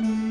Música